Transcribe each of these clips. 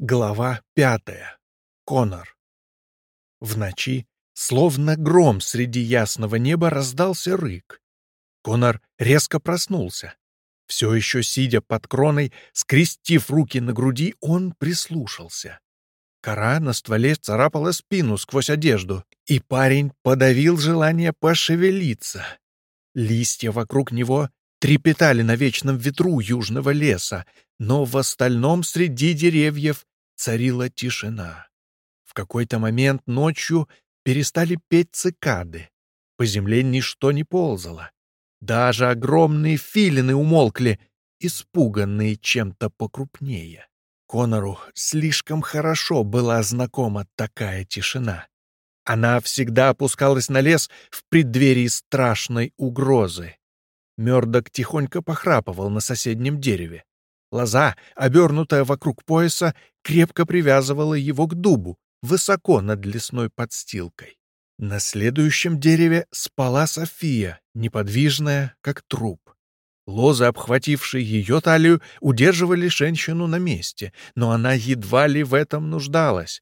Глава пятая. Конор. В ночи, словно гром среди ясного неба, раздался рык. Конор резко проснулся. Все еще сидя под кроной, скрестив руки на груди, он прислушался. Кора на стволе царапала спину сквозь одежду, и парень подавил желание пошевелиться. Листья вокруг него трепетали на вечном ветру южного леса, но в остальном среди деревьев царила тишина. В какой-то момент ночью перестали петь цикады. По земле ничто не ползало. Даже огромные филины умолкли, испуганные чем-то покрупнее. Конору слишком хорошо была знакома такая тишина. Она всегда опускалась на лес в преддверии страшной угрозы. Мёрдок тихонько похрапывал на соседнем дереве. Лоза, обернутая вокруг пояса, крепко привязывала его к дубу, высоко над лесной подстилкой. На следующем дереве спала София, неподвижная, как труп. Лозы, обхватившие ее талию, удерживали женщину на месте, но она едва ли в этом нуждалась.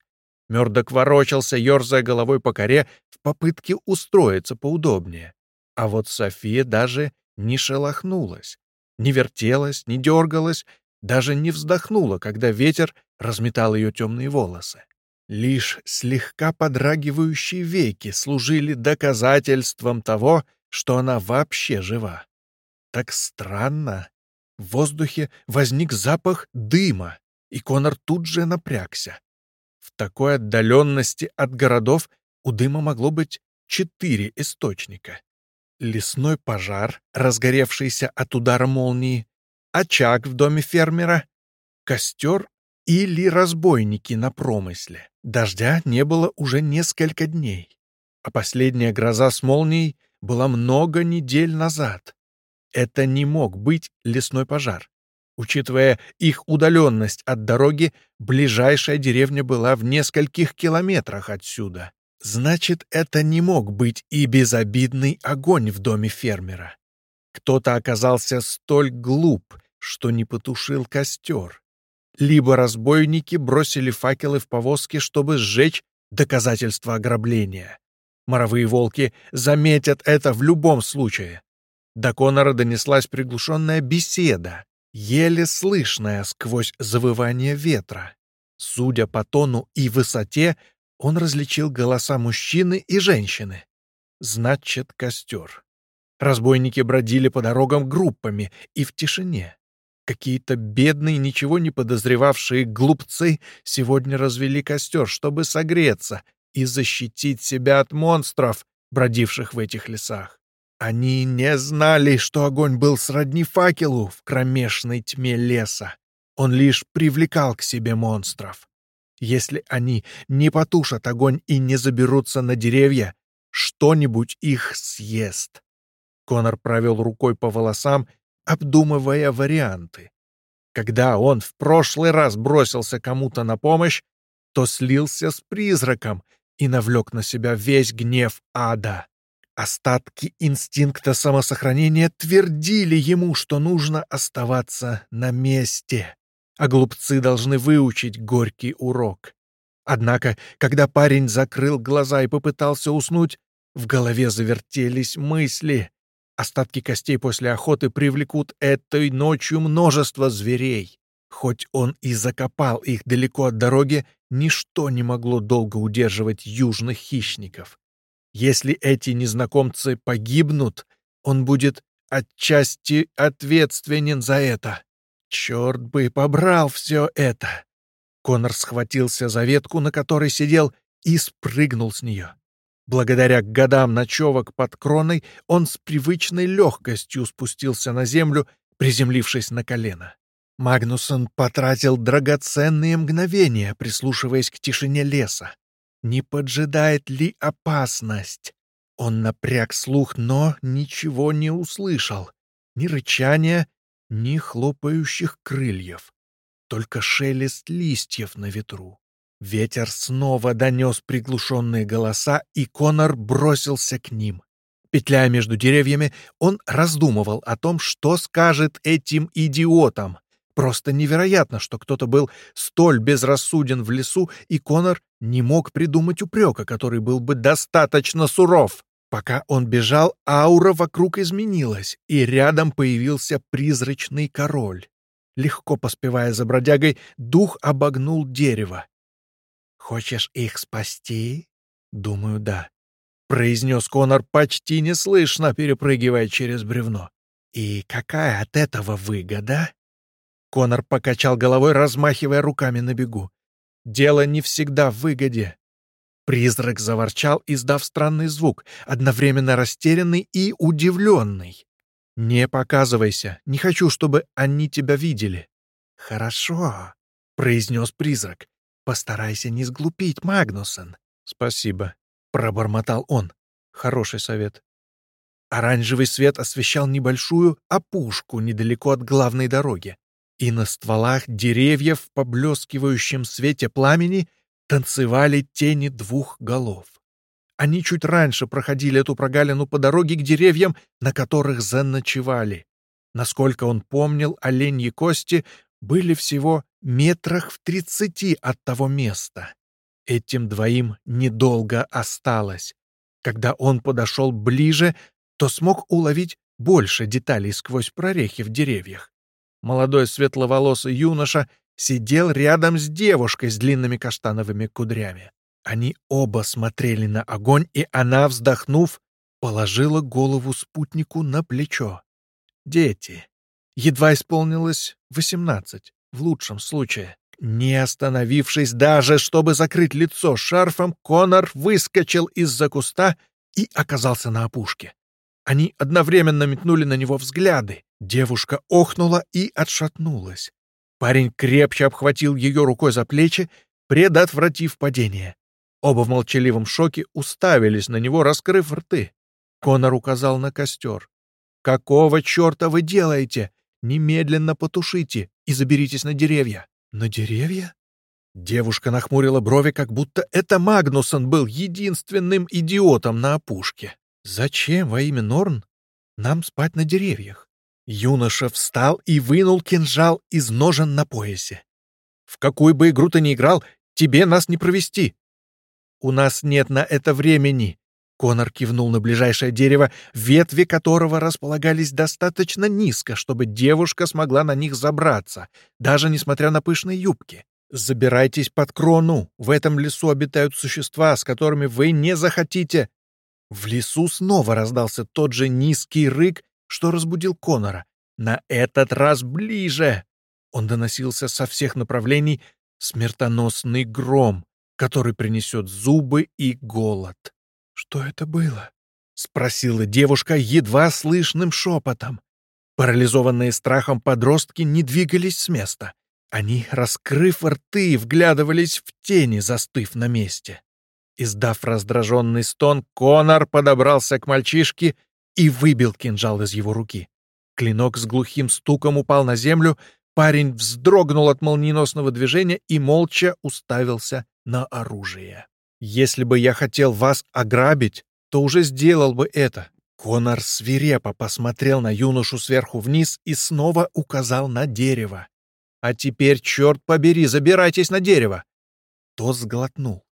Мёрдок ворочался, ерзая головой по коре, в попытке устроиться поудобнее. А вот София даже не шелохнулась, не вертелась, не дергалась, даже не вздохнула, когда ветер разметал ее темные волосы. Лишь слегка подрагивающие веки служили доказательством того, что она вообще жива. Так странно. В воздухе возник запах дыма, и Конор тут же напрягся. В такой отдаленности от городов у дыма могло быть четыре источника лесной пожар, разгоревшийся от удара молнии, очаг в доме фермера, костер или разбойники на промысле. Дождя не было уже несколько дней, а последняя гроза с молнией была много недель назад. Это не мог быть лесной пожар. Учитывая их удаленность от дороги, ближайшая деревня была в нескольких километрах отсюда. Значит, это не мог быть и безобидный огонь в доме фермера. Кто-то оказался столь глуп, что не потушил костер. Либо разбойники бросили факелы в повозки, чтобы сжечь доказательства ограбления. Моровые волки заметят это в любом случае. До Конора донеслась приглушенная беседа, еле слышная сквозь завывание ветра. Судя по тону и высоте, он различил голоса мужчины и женщины. Значит, костер. Разбойники бродили по дорогам группами и в тишине. Какие-то бедные, ничего не подозревавшие глупцы сегодня развели костер, чтобы согреться и защитить себя от монстров, бродивших в этих лесах. Они не знали, что огонь был сродни факелу в кромешной тьме леса. Он лишь привлекал к себе монстров. Если они не потушат огонь и не заберутся на деревья, что-нибудь их съест. Конор провел рукой по волосам, обдумывая варианты. Когда он в прошлый раз бросился кому-то на помощь, то слился с призраком и навлек на себя весь гнев ада. Остатки инстинкта самосохранения твердили ему, что нужно оставаться на месте а глупцы должны выучить горький урок. Однако, когда парень закрыл глаза и попытался уснуть, в голове завертелись мысли. Остатки костей после охоты привлекут этой ночью множество зверей. Хоть он и закопал их далеко от дороги, ничто не могло долго удерживать южных хищников. Если эти незнакомцы погибнут, он будет отчасти ответственен за это. Черт бы побрал все это! Конор схватился за ветку, на которой сидел, и спрыгнул с нее. Благодаря годам ночевок под кроной он с привычной легкостью спустился на землю, приземлившись на колено. Магнусон потратил драгоценные мгновения, прислушиваясь к тишине леса. Не поджидает ли опасность? Он напряг слух, но ничего не услышал. Ни рычания, ни хлопающих крыльев, только шелест листьев на ветру. Ветер снова донес приглушенные голоса, и Конор бросился к ним. Петляя между деревьями, он раздумывал о том, что скажет этим идиотам, Просто невероятно, что кто-то был столь безрассуден в лесу, и Конор не мог придумать упрека, который был бы достаточно суров. Пока он бежал, аура вокруг изменилась, и рядом появился призрачный король. Легко поспевая за бродягой, дух обогнул дерево. «Хочешь их спасти?» «Думаю, да», — произнес Конор почти неслышно, перепрыгивая через бревно. «И какая от этого выгода?» Конор покачал головой, размахивая руками на бегу. «Дело не всегда в выгоде. Призрак заворчал, издав странный звук, одновременно растерянный и удивленный. «Не показывайся, не хочу, чтобы они тебя видели». «Хорошо», — произнес призрак. «Постарайся не сглупить, Магнусон». «Спасибо», — пробормотал он. «Хороший совет». Оранжевый свет освещал небольшую опушку недалеко от главной дороги, и на стволах деревьев в поблескивающем свете пламени — танцевали тени двух голов. Они чуть раньше проходили эту прогалину по дороге к деревьям, на которых заночевали. Насколько он помнил, оленьи кости были всего метрах в тридцати от того места. Этим двоим недолго осталось. Когда он подошел ближе, то смог уловить больше деталей сквозь прорехи в деревьях. Молодой светловолосый юноша сидел рядом с девушкой с длинными каштановыми кудрями. Они оба смотрели на огонь, и она, вздохнув, положила голову спутнику на плечо. Дети. Едва исполнилось восемнадцать, в лучшем случае. Не остановившись даже, чтобы закрыть лицо шарфом, Конор выскочил из-за куста и оказался на опушке. Они одновременно метнули на него взгляды. Девушка охнула и отшатнулась. Парень крепче обхватил ее рукой за плечи, предотвратив падение. Оба в молчаливом шоке уставились на него, раскрыв рты. Конор указал на костер. «Какого черта вы делаете? Немедленно потушите и заберитесь на деревья». «На деревья?» Девушка нахмурила брови, как будто это Магнусон был единственным идиотом на опушке. «Зачем во имя Норн нам спать на деревьях? Юноша встал и вынул кинжал из ножен на поясе. «В какую бы игру ты ни играл, тебе нас не провести!» «У нас нет на это времени!» Конор кивнул на ближайшее дерево, ветви которого располагались достаточно низко, чтобы девушка смогла на них забраться, даже несмотря на пышные юбки. «Забирайтесь под крону! В этом лесу обитают существа, с которыми вы не захотите!» В лесу снова раздался тот же низкий рык, что разбудил Конора. На этот раз ближе! Он доносился со всех направлений смертоносный гром, который принесет зубы и голод. «Что это было?» — спросила девушка едва слышным шепотом. Парализованные страхом подростки не двигались с места. Они, раскрыв рты, вглядывались в тени, застыв на месте. Издав раздраженный стон, Конор подобрался к мальчишке и выбил кинжал из его руки. Клинок с глухим стуком упал на землю, парень вздрогнул от молниеносного движения и молча уставился на оружие. «Если бы я хотел вас ограбить, то уже сделал бы это». Конор свирепо посмотрел на юношу сверху вниз и снова указал на дерево. «А теперь, черт побери, забирайтесь на дерево!» Тот сглотнул.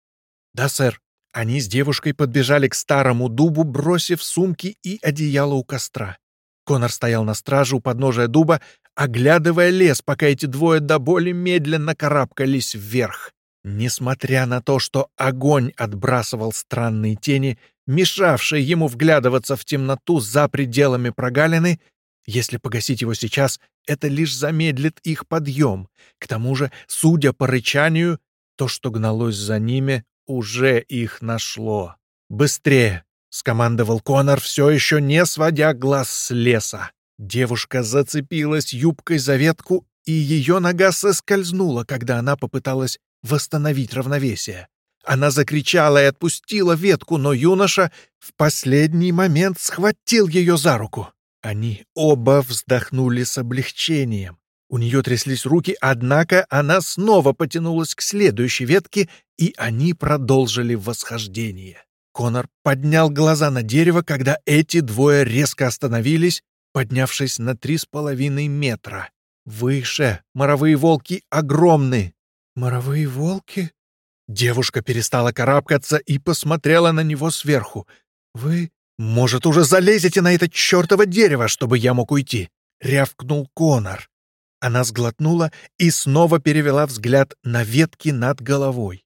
«Да, сэр». Они с девушкой подбежали к старому дубу, бросив сумки и одеяло у костра. Конор стоял на страже у подножия дуба, оглядывая лес, пока эти двое до боли медленно карабкались вверх. Несмотря на то, что огонь отбрасывал странные тени, мешавшие ему вглядываться в темноту за пределами прогалины, если погасить его сейчас, это лишь замедлит их подъем. К тому же, судя по рычанию, то, что гналось за ними, уже их нашло. «Быстрее!» — скомандовал Конор, все еще не сводя глаз с леса. Девушка зацепилась юбкой за ветку, и ее нога соскользнула, когда она попыталась восстановить равновесие. Она закричала и отпустила ветку, но юноша в последний момент схватил ее за руку. Они оба вздохнули с облегчением. У нее тряслись руки, однако она снова потянулась к следующей ветке, и они продолжили восхождение. Конор поднял глаза на дерево, когда эти двое резко остановились, поднявшись на три с половиной метра. Выше. Моровые волки огромны. Моровые волки? Девушка перестала карабкаться и посмотрела на него сверху. «Вы, может, уже залезете на это чертово дерево, чтобы я мог уйти?» — рявкнул Конор. Она сглотнула и снова перевела взгляд на ветки над головой.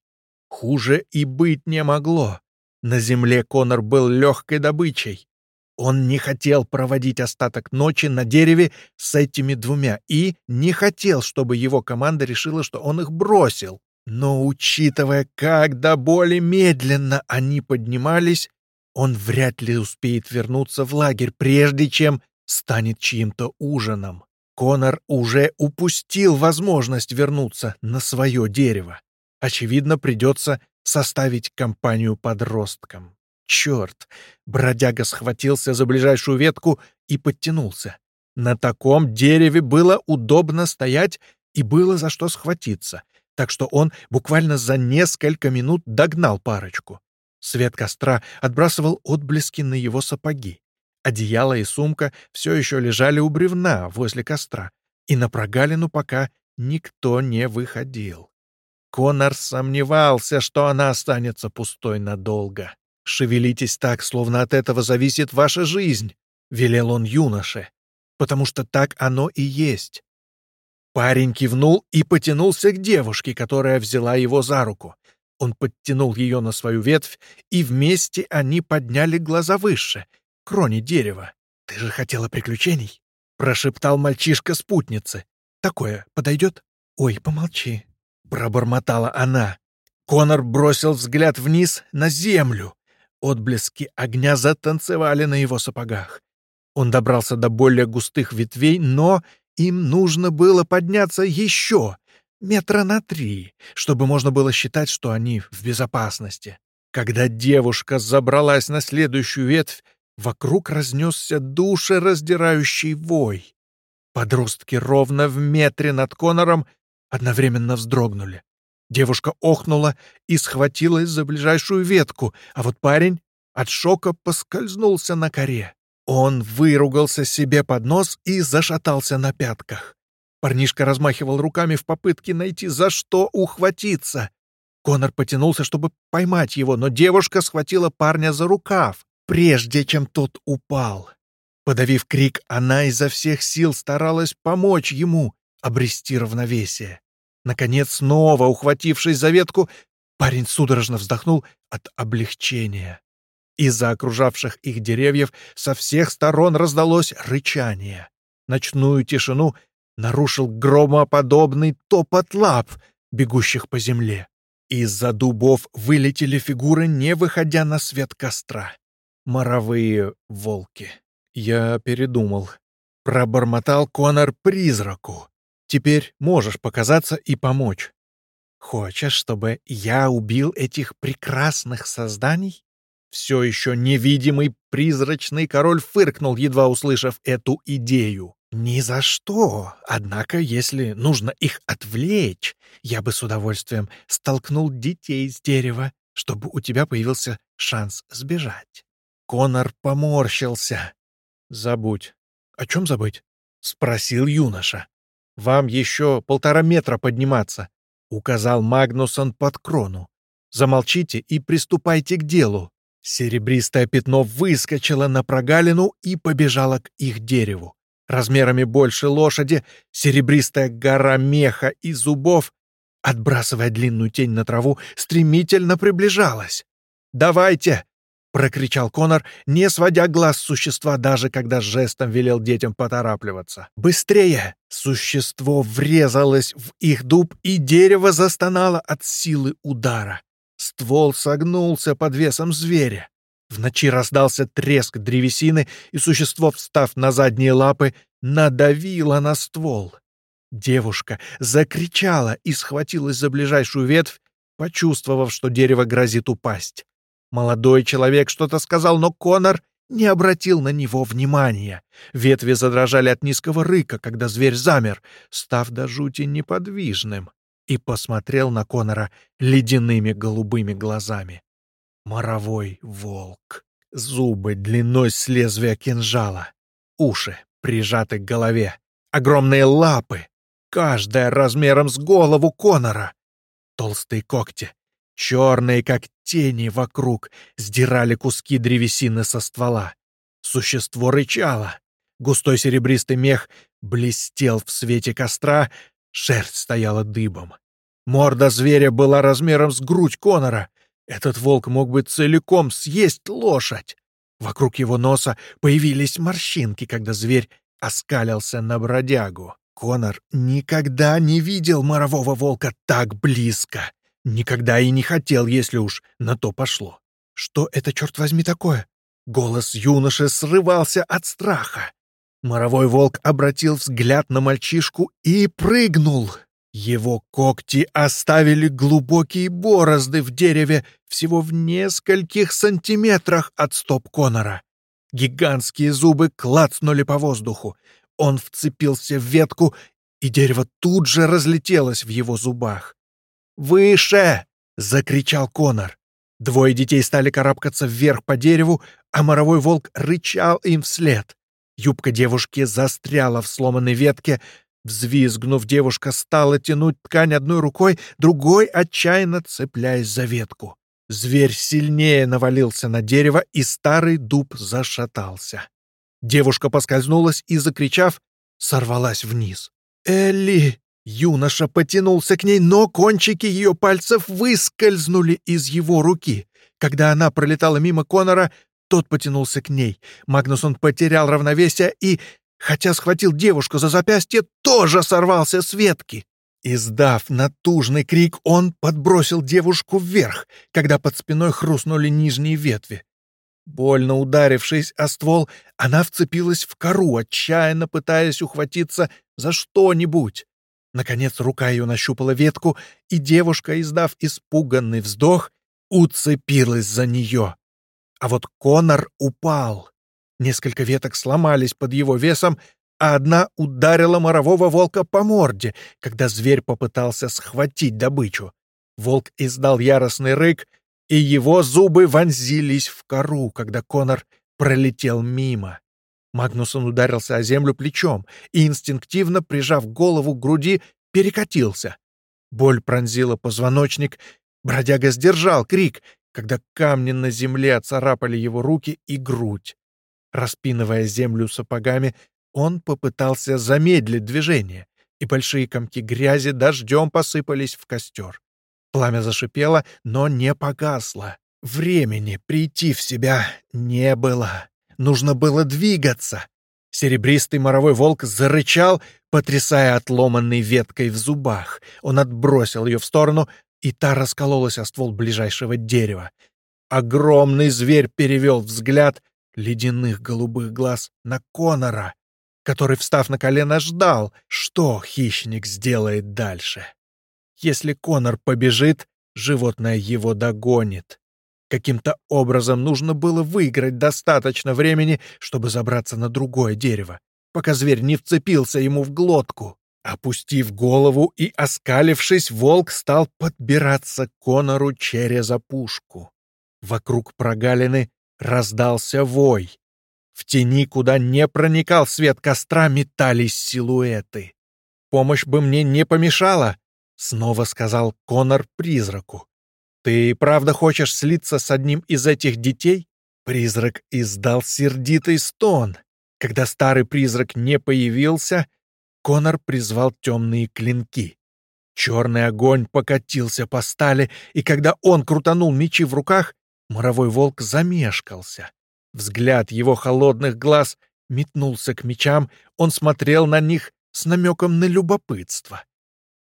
Хуже и быть не могло. На земле Конор был легкой добычей. Он не хотел проводить остаток ночи на дереве с этими двумя и не хотел, чтобы его команда решила, что он их бросил. Но, учитывая, как до боли медленно они поднимались, он вряд ли успеет вернуться в лагерь, прежде чем станет чьим-то ужином. Конор уже упустил возможность вернуться на свое дерево. Очевидно, придется составить компанию подросткам. Черт! Бродяга схватился за ближайшую ветку и подтянулся. На таком дереве было удобно стоять и было за что схватиться, так что он буквально за несколько минут догнал парочку. Свет костра отбрасывал отблески на его сапоги. Одеяло и сумка все еще лежали у бревна возле костра, и на прогалину пока никто не выходил. Конор сомневался, что она останется пустой надолго. «Шевелитесь так, словно от этого зависит ваша жизнь», — велел он юноше, «потому что так оно и есть». Парень кивнул и потянулся к девушке, которая взяла его за руку. Он подтянул ее на свою ветвь, и вместе они подняли глаза выше, кроне дерева. «Ты же хотела приключений?» — прошептал мальчишка спутницы. «Такое подойдет?» «Ой, помолчи», — пробормотала она. Конор бросил взгляд вниз на землю. Отблески огня затанцевали на его сапогах. Он добрался до более густых ветвей, но им нужно было подняться еще метра на три, чтобы можно было считать, что они в безопасности. Когда девушка забралась на следующую ветвь, вокруг разнесся душераздирающий вой. Подростки ровно в метре над Конором одновременно вздрогнули. Девушка охнула и схватилась за ближайшую ветку, а вот парень от шока поскользнулся на коре. Он выругался себе под нос и зашатался на пятках. Парнишка размахивал руками в попытке найти, за что ухватиться. Конор потянулся, чтобы поймать его, но девушка схватила парня за рукав, прежде чем тот упал. Подавив крик, она изо всех сил старалась помочь ему обрести равновесие. Наконец, снова ухватившись за ветку, парень судорожно вздохнул от облегчения. Из-за окружавших их деревьев со всех сторон раздалось рычание. Ночную тишину нарушил громоподобный топот лап, бегущих по земле. Из-за дубов вылетели фигуры, не выходя на свет костра. Моровые волки. Я передумал. Пробормотал Конор призраку. Теперь можешь показаться и помочь. Хочешь, чтобы я убил этих прекрасных созданий? Все еще невидимый призрачный король фыркнул, едва услышав эту идею. «Ни за что. Однако, если нужно их отвлечь, я бы с удовольствием столкнул детей с дерева, чтобы у тебя появился шанс сбежать». Конор поморщился. «Забудь». «О чем забыть?» — спросил юноша. «Вам еще полтора метра подниматься», — указал Магнусон под крону. «Замолчите и приступайте к делу». Серебристое пятно выскочило на прогалину и побежало к их дереву. Размерами больше лошади, серебристая гора меха и зубов, отбрасывая длинную тень на траву, стремительно приближалась. «Давайте!» — прокричал Конор, не сводя глаз с существа, даже когда жестом велел детям поторапливаться. «Быстрее!» Существо врезалось в их дуб, и дерево застонало от силы удара. Ствол согнулся под весом зверя. В ночи раздался треск древесины, и существо, встав на задние лапы, надавило на ствол. Девушка закричала и схватилась за ближайшую ветвь, почувствовав, что дерево грозит упасть. Молодой человек что-то сказал, но Конор не обратил на него внимания. Ветви задрожали от низкого рыка, когда зверь замер, став до жути неподвижным, и посмотрел на Конора ледяными голубыми глазами. Моровой волк. Зубы длиной с лезвия кинжала. Уши прижаты к голове. Огромные лапы каждая размером с голову Конора. Толстые когти, черные как тени вокруг, сдирали куски древесины со ствола. Существо рычало. Густой серебристый мех блестел в свете костра, шерсть стояла дыбом. Морда зверя была размером с грудь Конора. Этот волк мог бы целиком съесть лошадь. Вокруг его носа появились морщинки, когда зверь оскалился на бродягу. Конор никогда не видел морового волка так близко. Никогда и не хотел, если уж на то пошло. Что это, черт возьми, такое? Голос юноши срывался от страха. Моровой волк обратил взгляд на мальчишку и прыгнул. Его когти оставили глубокие борозды в дереве всего в нескольких сантиметрах от стоп Конора. Гигантские зубы клацнули по воздуху. Он вцепился в ветку, и дерево тут же разлетелось в его зубах. «Выше!» — закричал Конор. Двое детей стали карабкаться вверх по дереву, а моровой волк рычал им вслед. Юбка девушки застряла в сломанной ветке. Взвизгнув, девушка стала тянуть ткань одной рукой, другой отчаянно цепляясь за ветку. Зверь сильнее навалился на дерево, и старый дуб зашатался. Девушка поскользнулась и, закричав, сорвалась вниз. «Элли!» Юноша потянулся к ней, но кончики ее пальцев выскользнули из его руки. Когда она пролетала мимо Конора, тот потянулся к ней. Магнусон потерял равновесие и, хотя схватил девушку за запястье, тоже сорвался с ветки. Издав натужный крик, он подбросил девушку вверх, когда под спиной хрустнули нижние ветви. Больно ударившись о ствол, она вцепилась в кору, отчаянно пытаясь ухватиться за что-нибудь. Наконец рука ее нащупала ветку, и девушка, издав испуганный вздох, уцепилась за нее. А вот Конор упал. Несколько веток сломались под его весом, а одна ударила морового волка по морде, когда зверь попытался схватить добычу. Волк издал яростный рык, и его зубы вонзились в кору, когда Конор пролетел мимо. Магнусон ударился о землю плечом и, инстинктивно прижав голову к груди, перекатился. Боль пронзила позвоночник. Бродяга сдержал крик, когда камни на земле оцарапали его руки и грудь. Распинывая землю сапогами, он попытался замедлить движение, и большие комки грязи дождем посыпались в костер. Пламя зашипело, но не погасло. Времени прийти в себя не было. Нужно было двигаться. Серебристый моровой волк зарычал, потрясая отломанной веткой в зубах. Он отбросил ее в сторону, и та раскололась о ствол ближайшего дерева. Огромный зверь перевел взгляд ледяных голубых глаз на Конора, который, встав на колено, ждал, что хищник сделает дальше. Если Конор побежит, животное его догонит. Каким-то образом нужно было выиграть достаточно времени, чтобы забраться на другое дерево, пока зверь не вцепился ему в глотку. Опустив голову и оскалившись, волк стал подбираться к Конору через опушку. Вокруг прогалины раздался вой. В тени, куда не проникал свет костра, метались силуэты. «Помощь бы мне не помешала», — снова сказал Конор призраку. «Ты правда хочешь слиться с одним из этих детей?» Призрак издал сердитый стон. Когда старый призрак не появился, Конор призвал темные клинки. Черный огонь покатился по стали, и когда он крутанул мечи в руках, моровой волк замешкался. Взгляд его холодных глаз метнулся к мечам, он смотрел на них с намеком на любопытство.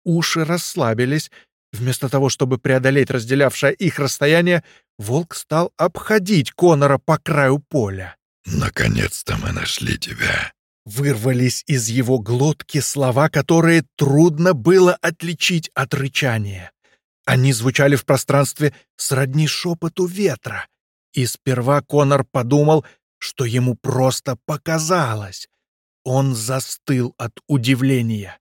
Уши расслабились, Вместо того, чтобы преодолеть разделявшее их расстояние, волк стал обходить Конора по краю поля. «Наконец-то мы нашли тебя!» Вырвались из его глотки слова, которые трудно было отличить от рычания. Они звучали в пространстве сродни шепоту ветра. И сперва Конор подумал, что ему просто показалось. Он застыл от удивления.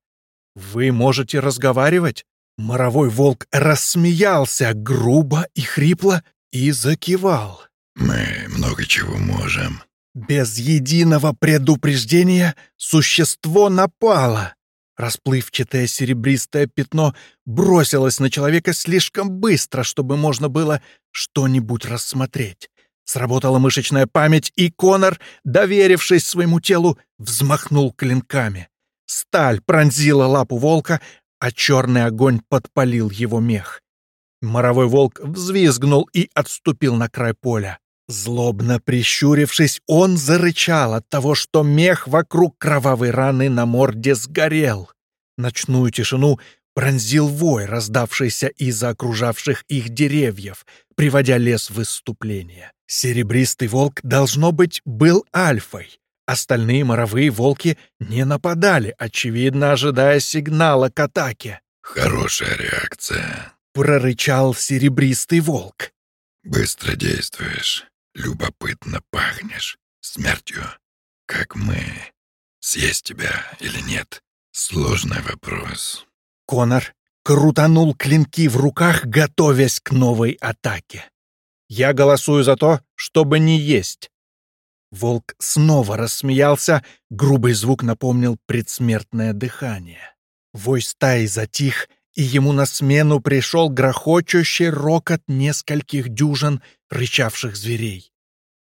«Вы можете разговаривать?» Моровой волк рассмеялся грубо и хрипло и закивал. «Мы много чего можем». Без единого предупреждения существо напало. Расплывчатое серебристое пятно бросилось на человека слишком быстро, чтобы можно было что-нибудь рассмотреть. Сработала мышечная память, и Конор, доверившись своему телу, взмахнул клинками. Сталь пронзила лапу волка, а черный огонь подпалил его мех. Моровой волк взвизгнул и отступил на край поля. Злобно прищурившись, он зарычал от того, что мех вокруг кровавой раны на морде сгорел. Ночную тишину пронзил вой, раздавшийся из-за окружавших их деревьев, приводя лес в выступление. Серебристый волк, должно быть, был альфой. Остальные моровые волки не нападали, очевидно, ожидая сигнала к атаке. «Хорошая реакция», — прорычал серебристый волк. «Быстро действуешь, любопытно пахнешь. Смертью, как мы. Съесть тебя или нет? Сложный вопрос». Конор крутанул клинки в руках, готовясь к новой атаке. «Я голосую за то, чтобы не есть». Волк снова рассмеялся, грубый звук напомнил предсмертное дыхание. Вой стаи затих, и ему на смену пришел грохочущий рокот нескольких дюжин рычавших зверей.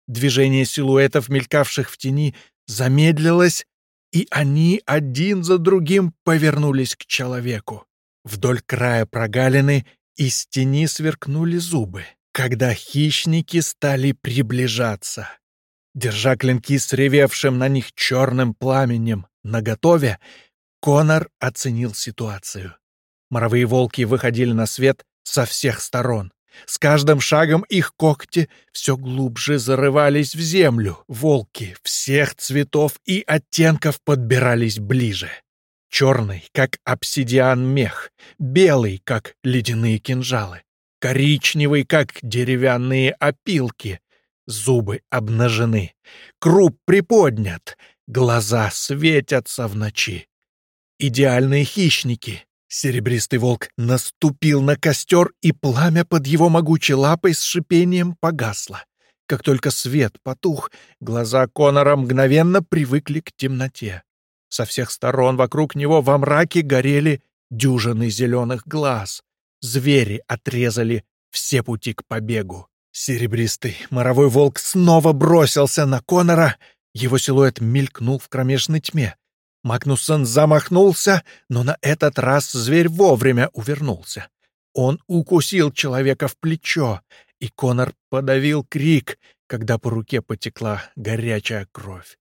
Движение силуэтов, мелькавших в тени, замедлилось, и они один за другим повернулись к человеку. Вдоль края прогалины из тени сверкнули зубы, когда хищники стали приближаться. Держа клинки с ревевшим на них черным пламенем наготове, Конор оценил ситуацию. Моровые волки выходили на свет со всех сторон. С каждым шагом их когти все глубже зарывались в землю. Волки всех цветов и оттенков подбирались ближе. Черный, как обсидиан мех, белый, как ледяные кинжалы, коричневый, как деревянные опилки. Зубы обнажены, круп приподнят, глаза светятся в ночи. Идеальные хищники, Серебристый волк наступил на костер, и пламя под его могучей лапой с шипением погасло. Как только свет потух, глаза Конора мгновенно привыкли к темноте. Со всех сторон вокруг него во мраке горели дюжины зеленых глаз. Звери отрезали все пути к побегу. Серебристый моровой волк снова бросился на Конора. Его силуэт мелькнул в кромешной тьме. Магнусон замахнулся, но на этот раз зверь вовремя увернулся. Он укусил человека в плечо, и Конор подавил крик, когда по руке потекла горячая кровь.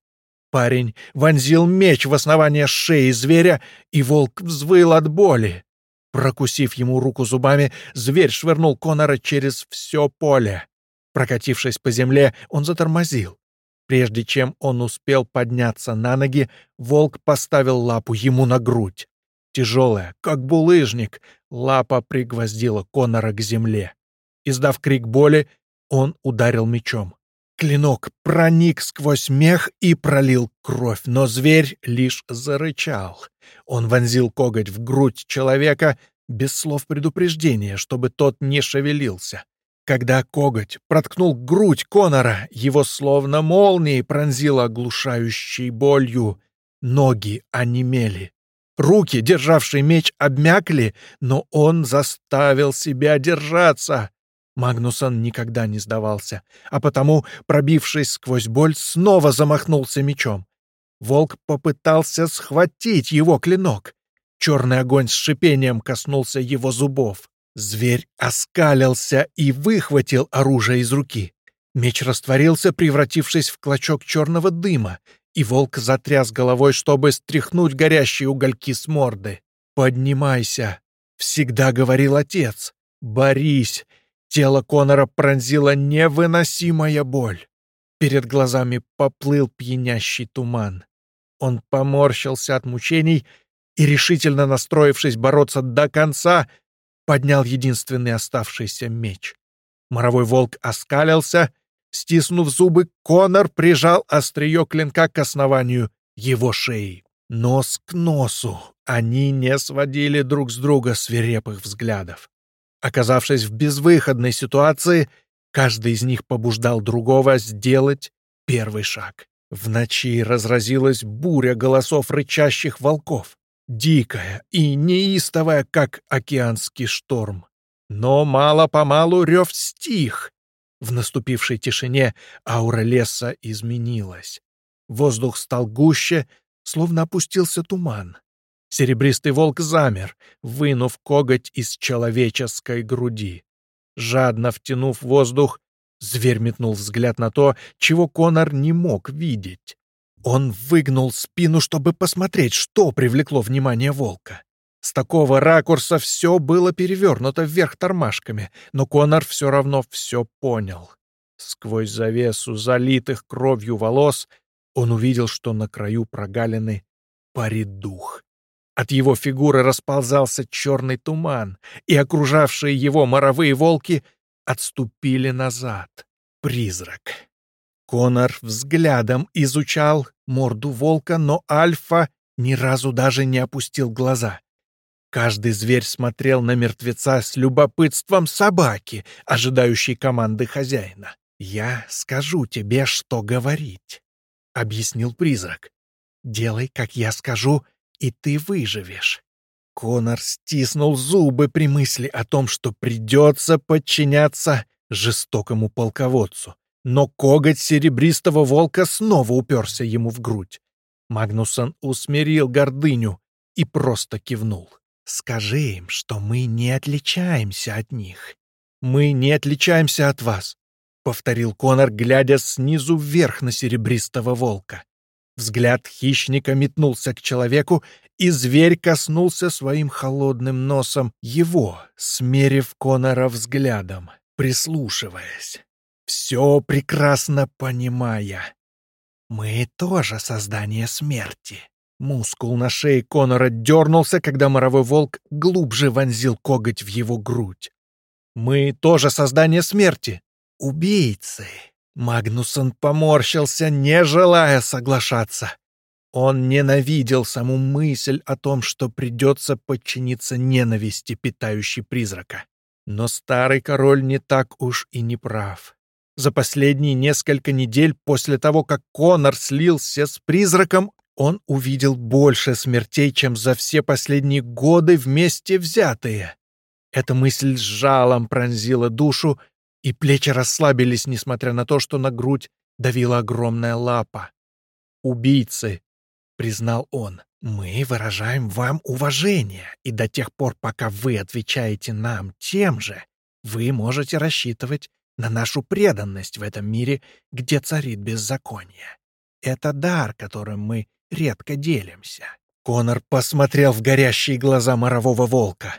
Парень вонзил меч в основание шеи зверя, и волк взвыл от боли. Прокусив ему руку зубами, зверь швырнул Конора через все поле. Прокатившись по земле, он затормозил. Прежде чем он успел подняться на ноги, волк поставил лапу ему на грудь. Тяжелая, как булыжник, лапа пригвоздила Конора к земле. Издав крик боли, он ударил мечом. Клинок проник сквозь мех и пролил кровь, но зверь лишь зарычал. Он вонзил коготь в грудь человека без слов предупреждения, чтобы тот не шевелился. Когда коготь проткнул грудь Конора, его словно молнией пронзило оглушающей болью. Ноги онемели. Руки, державшие меч, обмякли, но он заставил себя держаться. Магнусон никогда не сдавался, а потому, пробившись сквозь боль, снова замахнулся мечом. Волк попытался схватить его клинок. Черный огонь с шипением коснулся его зубов. Зверь оскалился и выхватил оружие из руки. Меч растворился, превратившись в клочок черного дыма, и волк затряс головой, чтобы стряхнуть горящие угольки с морды. «Поднимайся!» — всегда говорил отец. «Борись!» Тело Конора пронзила невыносимая боль. Перед глазами поплыл пьянящий туман. Он поморщился от мучений и, решительно настроившись бороться до конца, поднял единственный оставшийся меч. Моровой волк оскалился, стиснув зубы, Конор прижал острие клинка к основанию его шеи. Нос к носу они не сводили друг с друга свирепых взглядов. Оказавшись в безвыходной ситуации, каждый из них побуждал другого сделать первый шаг. В ночи разразилась буря голосов рычащих волков. дикая и неистовая, как океанский шторм. Но мало-помалу рев стих. В наступившей тишине аура леса изменилась. Воздух стал гуще, словно опустился туман. Серебристый волк замер, вынув коготь из человеческой груди. Жадно втянув воздух, зверь метнул взгляд на то, чего Конор не мог видеть. Он выгнул спину, чтобы посмотреть, что привлекло внимание волка. С такого ракурса все было перевернуто вверх тормашками, но Конор все равно все понял. Сквозь завесу залитых кровью волос он увидел, что на краю прогалины парит дух. От его фигуры расползался черный туман, и окружавшие его моровые волки отступили назад. Призрак. Конор взглядом изучал морду волка, но Альфа ни разу даже не опустил глаза. Каждый зверь смотрел на мертвеца с любопытством собаки, ожидающей команды хозяина. «Я скажу тебе, что говорить», — объяснил призрак. «Делай, как я скажу, и ты выживешь». Конор стиснул зубы при мысли о том, что придется подчиняться жестокому полководцу. Но коготь серебристого волка снова уперся ему в грудь. Магнусон усмирил гордыню и просто кивнул. «Скажи им, что мы не отличаемся от них. Мы не отличаемся от вас», — повторил Конор, глядя снизу вверх на серебристого волка. Взгляд хищника метнулся к человеку, и зверь коснулся своим холодным носом его, смерив Конора взглядом, прислушиваясь, все прекрасно понимая. «Мы тоже создание смерти». Мускул на шее Конора дернулся, когда моровой волк глубже вонзил коготь в его грудь. «Мы тоже создание смерти». «Убийцы», Магнусон поморщился, не желая соглашаться. Он ненавидел саму мысль о том, что придется подчиниться ненависти, питающей призрака. Но старый король не так уж и не прав. За последние несколько недель после того, как Конор слился с призраком, он увидел больше смертей, чем за все последние годы вместе взятые. Эта мысль с жалом пронзила душу, и плечи расслабились, несмотря на то, что на грудь давила огромная лапа. «Убийцы», — признал он, — «мы выражаем вам уважение, и до тех пор, пока вы отвечаете нам тем же, вы можете рассчитывать на нашу преданность в этом мире, где царит беззаконие. Это дар, которым мы редко делимся». Конор посмотрел в горящие глаза морового волка.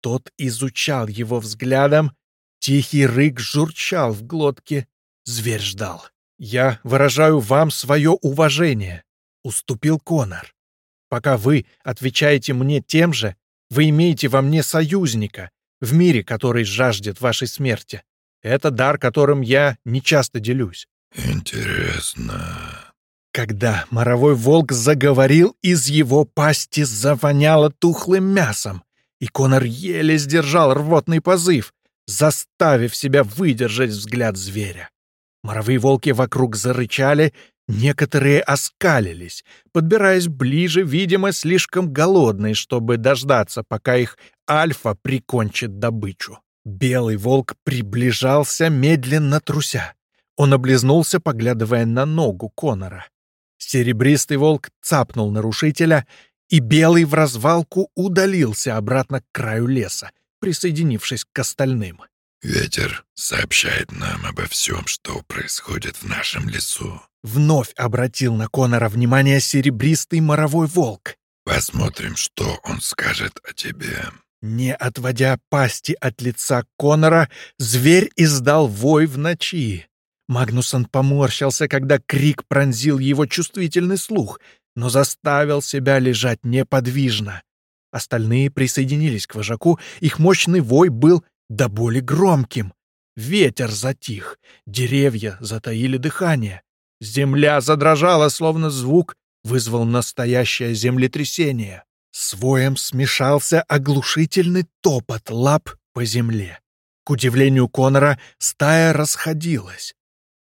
Тот изучал его взглядом, Тихий рык журчал в глотке. Зверь ждал. «Я выражаю вам свое уважение», — уступил Конор. «Пока вы отвечаете мне тем же, вы имеете во мне союзника в мире, который жаждет вашей смерти. Это дар, которым я не часто делюсь». «Интересно...» Когда моровой волк заговорил, из его пасти завоняло тухлым мясом, и Конор еле сдержал рвотный позыв, заставив себя выдержать взгляд зверя. Моровые волки вокруг зарычали, некоторые оскалились, подбираясь ближе, видимо, слишком голодные, чтобы дождаться, пока их альфа прикончит добычу. Белый волк приближался, медленно труся. Он облизнулся, поглядывая на ногу Конора. Серебристый волк цапнул нарушителя, и белый в развалку удалился обратно к краю леса, присоединившись к остальным. «Ветер сообщает нам обо всем, что происходит в нашем лесу». Вновь обратил на Конора внимание серебристый моровой волк. «Посмотрим, что он скажет о тебе». Не отводя пасти от лица Конора, зверь издал вой в ночи. Магнусон поморщился, когда крик пронзил его чувствительный слух, но заставил себя лежать неподвижно. Остальные присоединились к вожаку, их мощный вой был до боли громким. Ветер затих, деревья затаили дыхание. Земля задрожала, словно звук вызвал настоящее землетрясение. С воем смешался оглушительный топот лап по земле. К удивлению Конора, стая расходилась.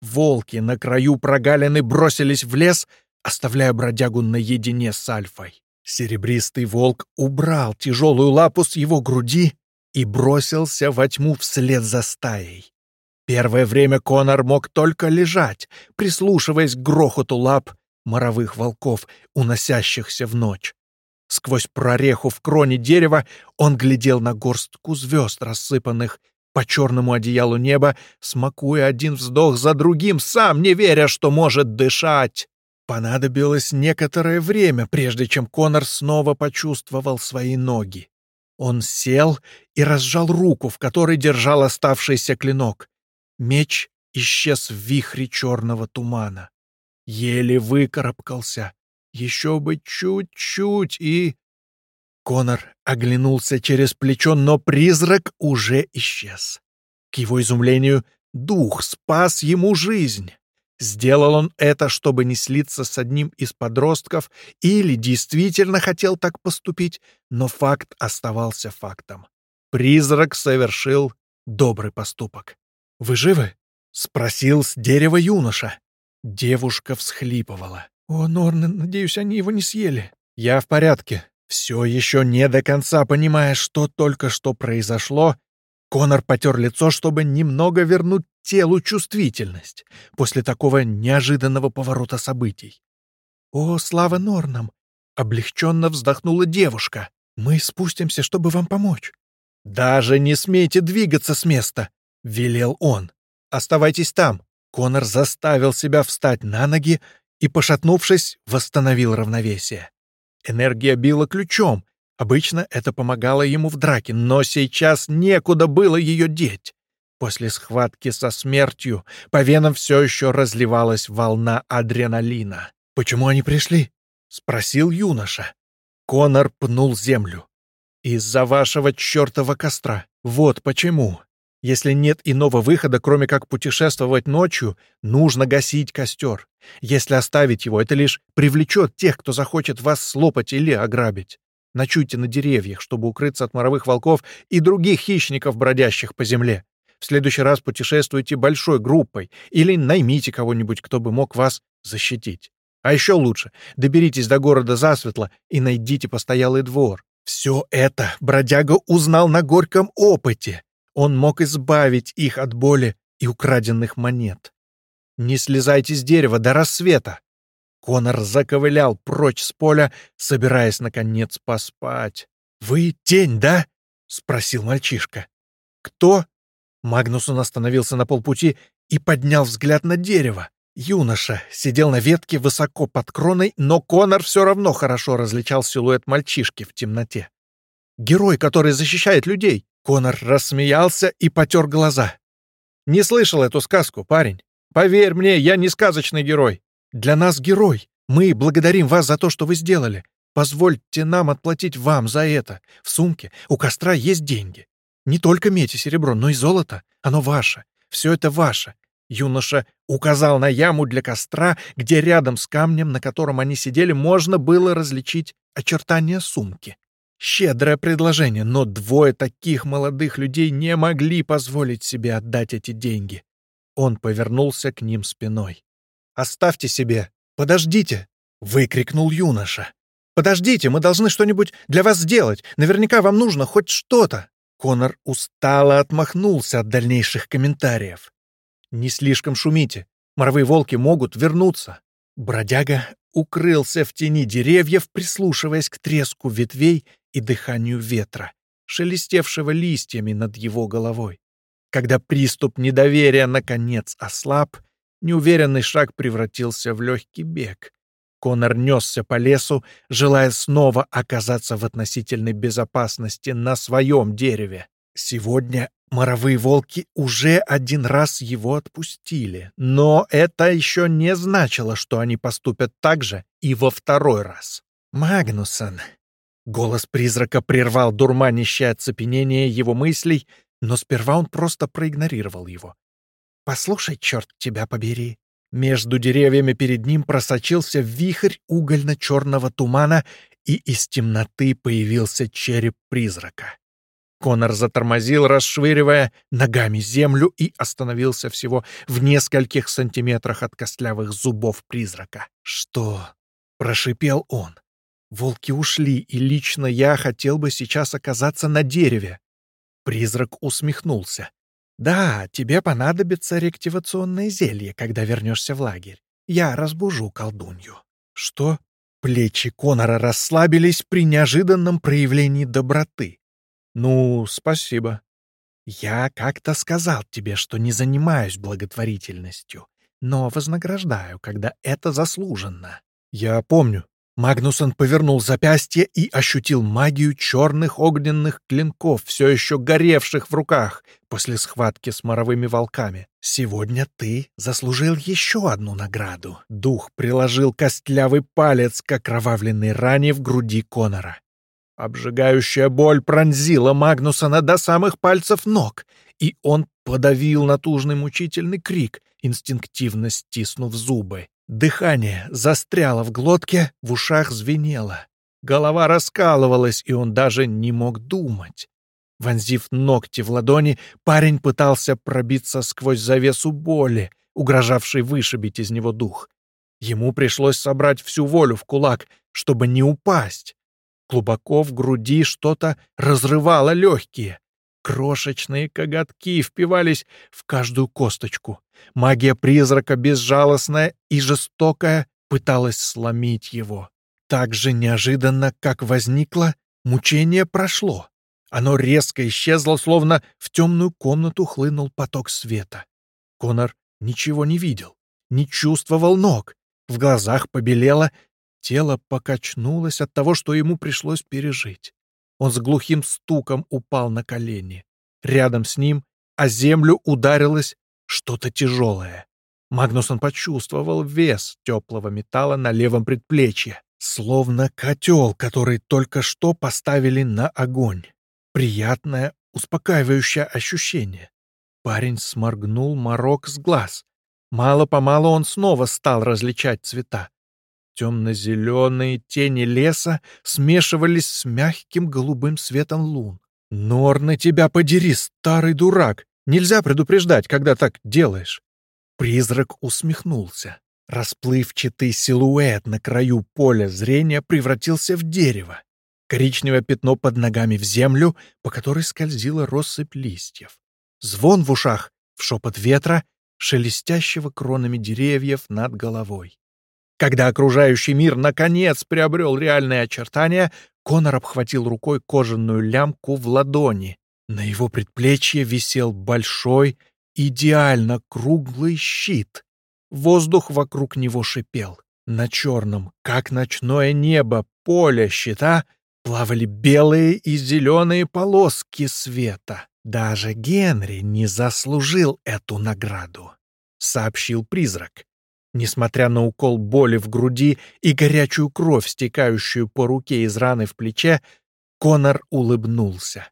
Волки на краю прогалины бросились в лес, оставляя бродягу наедине с Альфой. Серебристый волк убрал тяжелую лапу с его груди и бросился во тьму вслед за стаей. Первое время Конор мог только лежать, прислушиваясь к грохоту лап моровых волков, уносящихся в ночь. Сквозь прореху в кроне дерева он глядел на горстку звезд, рассыпанных по черному одеялу неба, смакуя один вздох за другим, сам не веря, что может дышать. Понадобилось некоторое время, прежде чем Конор снова почувствовал свои ноги. Он сел и разжал руку, в которой держал оставшийся клинок. Меч исчез в вихре черного тумана. Еле выкарабкался. Еще бы чуть-чуть и... Конор оглянулся через плечо, но призрак уже исчез. К его изумлению, дух спас ему жизнь. Сделал он это, чтобы не слиться с одним из подростков, или действительно хотел так поступить, но факт оставался фактом. Призрак совершил добрый поступок. «Вы живы?» — спросил с дерева юноша. Девушка всхлипывала. «О, Норн, надеюсь, они его не съели». «Я в порядке». Все еще не до конца понимая, что только что произошло, Конор потер лицо, чтобы немного вернуть телу чувствительность после такого неожиданного поворота событий. «О, слава Норнам!» — облегченно вздохнула девушка. «Мы спустимся, чтобы вам помочь». «Даже не смейте двигаться с места!» — велел он. «Оставайтесь там!» Конор заставил себя встать на ноги и, пошатнувшись, восстановил равновесие. Энергия била ключом. Обычно это помогало ему в драке, но сейчас некуда было ее деть. После схватки со смертью по венам все еще разливалась волна адреналина. «Почему они пришли?» — спросил юноша. Конор пнул землю. «Из-за вашего чертова костра. Вот почему. Если нет иного выхода, кроме как путешествовать ночью, нужно гасить костер. Если оставить его, это лишь привлечет тех, кто захочет вас слопать или ограбить. Ночуйте на деревьях, чтобы укрыться от моровых волков и других хищников, бродящих по земле. В следующий раз путешествуйте большой группой или наймите кого-нибудь, кто бы мог вас защитить. А еще лучше, доберитесь до города засветло и найдите постоялый двор. Все это бродяга узнал на горьком опыте. Он мог избавить их от боли и украденных монет. «Не слезайте с дерева до рассвета!» Конор заковылял прочь с поля, собираясь, наконец, поспать. «Вы тень, да?» — спросил мальчишка. «Кто?» Магнусон остановился на полпути и поднял взгляд на дерево. Юноша сидел на ветке высоко под кроной, но Конор все равно хорошо различал силуэт мальчишки в темноте. «Герой, который защищает людей!» Конор рассмеялся и потер глаза. «Не слышал эту сказку, парень. Поверь мне, я не сказочный герой. Для нас герой. Мы благодарим вас за то, что вы сделали. Позвольте нам отплатить вам за это. В сумке у костра есть деньги. Не только медь и серебро, но и золото. Оно ваше. Все это ваше. Юноша указал на яму для костра, где рядом с камнем, на котором они сидели, можно было различить очертания сумки. Щедрое предложение, но двое таких молодых людей не могли позволить себе отдать эти деньги. Он повернулся к ним спиной. «Оставьте себе! Подождите!» — выкрикнул юноша. «Подождите, мы должны что-нибудь для вас сделать. Наверняка вам нужно хоть что-то!» Конор устало отмахнулся от дальнейших комментариев. «Не слишком шумите. Моровые волки могут вернуться». Бродяга укрылся в тени деревьев, прислушиваясь к треску ветвей и дыханию ветра, шелестевшего листьями над его головой. Когда приступ недоверия наконец ослаб, неуверенный шаг превратился в легкий бег. Конор несся по лесу, желая снова оказаться в относительной безопасности на своем дереве. Сегодня моровые волки уже один раз его отпустили, но это еще не значило, что они поступят так же и во второй раз. «Магнусон», Голос призрака прервал дурманящее оцепенение его мыслей, но сперва он просто проигнорировал его. «Послушай, черт тебя побери!» Между деревьями перед ним просочился вихрь угольно-черного тумана, и из темноты появился череп призрака. Конор затормозил, расшвыривая ногами землю, и остановился всего в нескольких сантиметрах от костлявых зубов призрака. «Что?» — прошипел он. Волки ушли, и лично я хотел бы сейчас оказаться на дереве. Призрак усмехнулся. «Да, тебе понадобится реактивационное зелье, когда вернешься в лагерь. Я разбужу колдунью». «Что?» Плечи Конора расслабились при неожиданном проявлении доброты. «Ну, спасибо». «Я как-то сказал тебе, что не занимаюсь благотворительностью, но вознаграждаю, когда это заслуженно». «Я помню», Магнусон повернул запястье и ощутил магию черных огненных клинков, все еще горевших в руках после схватки с моровыми волками. «Сегодня ты заслужил еще одну награду». Дух приложил костлявый палец к окровавленной ране в груди Конора. Обжигающая боль пронзила Магнусона до самых пальцев ног, и он подавил натужный мучительный крик, инстинктивно стиснув зубы. Дыхание застряло в глотке, в ушах звенело. Голова раскалывалась, и он даже не мог думать. Вонзив ногти в ладони, парень пытался пробиться сквозь завесу боли, угрожавшей вышибить из него дух. Ему пришлось собрать всю волю в кулак, чтобы не упасть. Глубоко в груди что-то разрывало легкие. Крошечные коготки впивались в каждую косточку. Магия призрака, безжалостная и жестокая, пыталась сломить его. Так же неожиданно, как возникло, мучение прошло. Оно резко исчезло, словно в темную комнату хлынул поток света. Конор ничего не видел, не чувствовал ног. В глазах побелело, тело покачнулось от того, что ему пришлось пережить. Он с глухим стуком упал на колени. Рядом с ним о землю ударилось что-то тяжелое. Магнусон почувствовал вес теплого металла на левом предплечье, словно котел, который только что поставили на огонь. Приятное, успокаивающее ощущение. Парень сморгнул морок с глаз. Мало-помалу он снова стал различать цвета. Темно-зеленые тени леса смешивались с мягким голубым светом лун. «Норны тебя подери, старый дурак! Нельзя предупреждать, когда так делаешь!» Призрак усмехнулся. Расплывчатый силуэт на краю поля зрения превратился в дерево. Коричневое пятно под ногами в землю, по которой скользила россыпь листьев. Звон в ушах, в шепот ветра, шелестящего кронами деревьев над головой. Когда окружающий мир наконец приобрел реальные очертания, Конор обхватил рукой кожаную лямку в ладони. На его предплечье висел большой, идеально круглый щит. Воздух вокруг него шипел. На черном, как ночное небо, поле щита плавали белые и зеленые полоски света. Даже Генри не заслужил эту награду, — сообщил призрак. Несмотря на укол боли в груди и горячую кровь, стекающую по руке из раны в плече, Конор улыбнулся.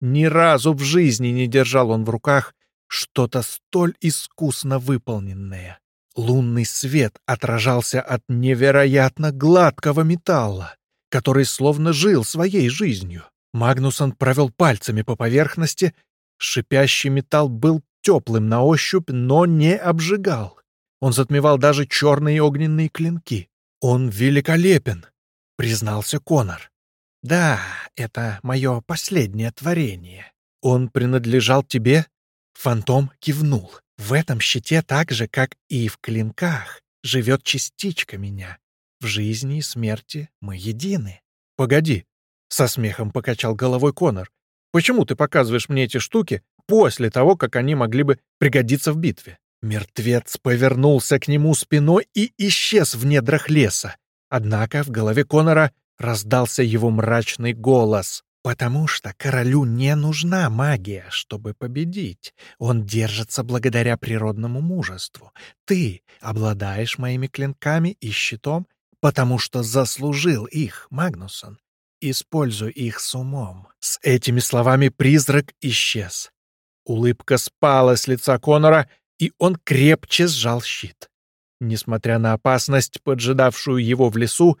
Ни разу в жизни не держал он в руках что-то столь искусно выполненное. Лунный свет отражался от невероятно гладкого металла, который словно жил своей жизнью. Магнусон провел пальцами по поверхности. Шипящий металл был теплым на ощупь, но не обжигал. Он затмевал даже черные огненные клинки. «Он великолепен», — признался Конор. «Да, это мое последнее творение. Он принадлежал тебе?» Фантом кивнул. «В этом щите так же, как и в клинках, живет частичка меня. В жизни и смерти мы едины». «Погоди», — со смехом покачал головой Конор. «Почему ты показываешь мне эти штуки после того, как они могли бы пригодиться в битве?» Мертвец повернулся к нему спиной и исчез в недрах леса. Однако в голове Конора раздался его мрачный голос. «Потому что королю не нужна магия, чтобы победить. Он держится благодаря природному мужеству. Ты обладаешь моими клинками и щитом, потому что заслужил их, Магнусон. Используй их с умом». С этими словами призрак исчез. Улыбка спала с лица Конора, и он крепче сжал щит. Несмотря на опасность, поджидавшую его в лесу,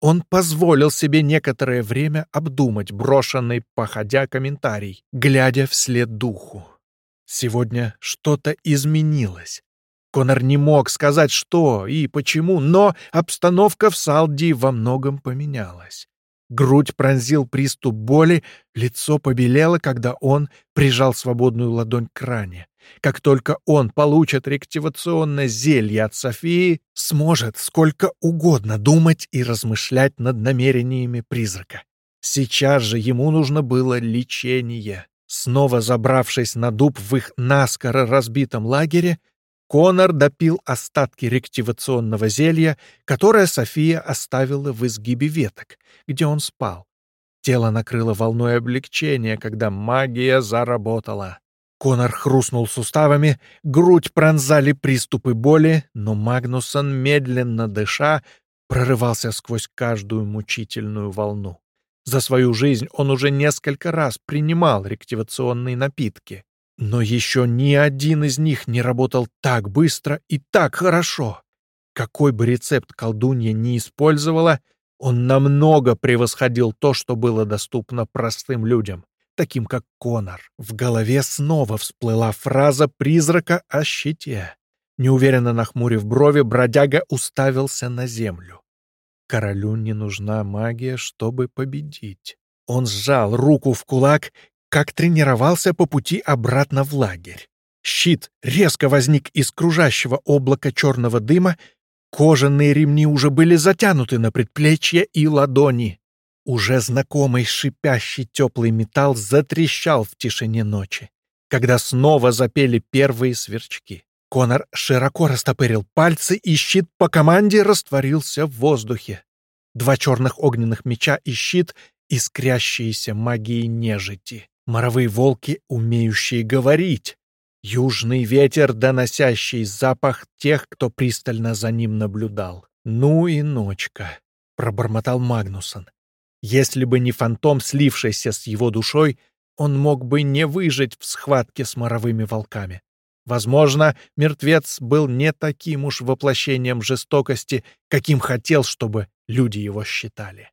он позволил себе некоторое время обдумать брошенный, походя комментарий, глядя вслед духу. Сегодня что-то изменилось. Конор не мог сказать, что и почему, но обстановка в Салдии во многом поменялась. Грудь пронзил приступ боли, лицо побелело, когда он прижал свободную ладонь к ране. Как только он получит рективационное зелье от Софии, сможет сколько угодно думать и размышлять над намерениями призрака. Сейчас же ему нужно было лечение. Снова забравшись на дуб в их наскоро разбитом лагере, Конор допил остатки рективационного зелья, которое София оставила в изгибе веток, где он спал. Тело накрыло волной облегчения, когда магия заработала. Конор хрустнул суставами, грудь пронзали приступы боли, но Магнусон, медленно дыша, прорывался сквозь каждую мучительную волну. За свою жизнь он уже несколько раз принимал рективационные напитки. Но еще ни один из них не работал так быстро и так хорошо. Какой бы рецепт колдунья ни использовала, он намного превосходил то, что было доступно простым людям, таким как Конор. В голове снова всплыла фраза призрака о щите. Неуверенно нахмурив брови, бродяга уставился на землю. Королю не нужна магия, чтобы победить. Он сжал руку в кулак как тренировался по пути обратно в лагерь. Щит резко возник из кружащего облака черного дыма, кожаные ремни уже были затянуты на предплечье и ладони. Уже знакомый шипящий теплый металл затрещал в тишине ночи, когда снова запели первые сверчки. Конор широко растопырил пальцы, и щит по команде растворился в воздухе. Два черных огненных меча и щит, искрящиеся магией нежити. Моровые волки, умеющие говорить. Южный ветер, доносящий запах тех, кто пристально за ним наблюдал. «Ну и ночка», — пробормотал Магнусон. Если бы не фантом, слившийся с его душой, он мог бы не выжить в схватке с моровыми волками. Возможно, мертвец был не таким уж воплощением жестокости, каким хотел, чтобы люди его считали.